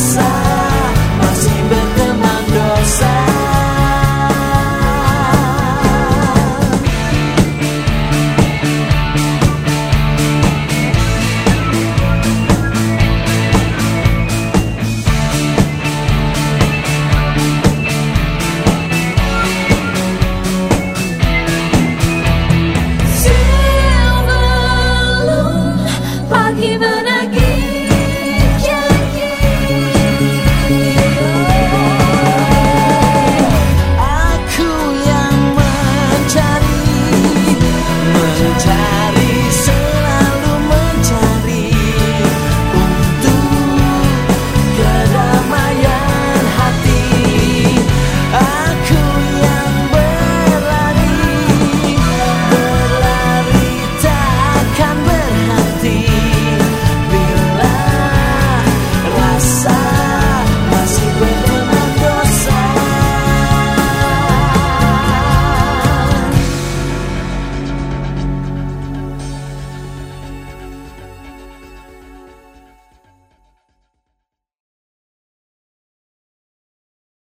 side.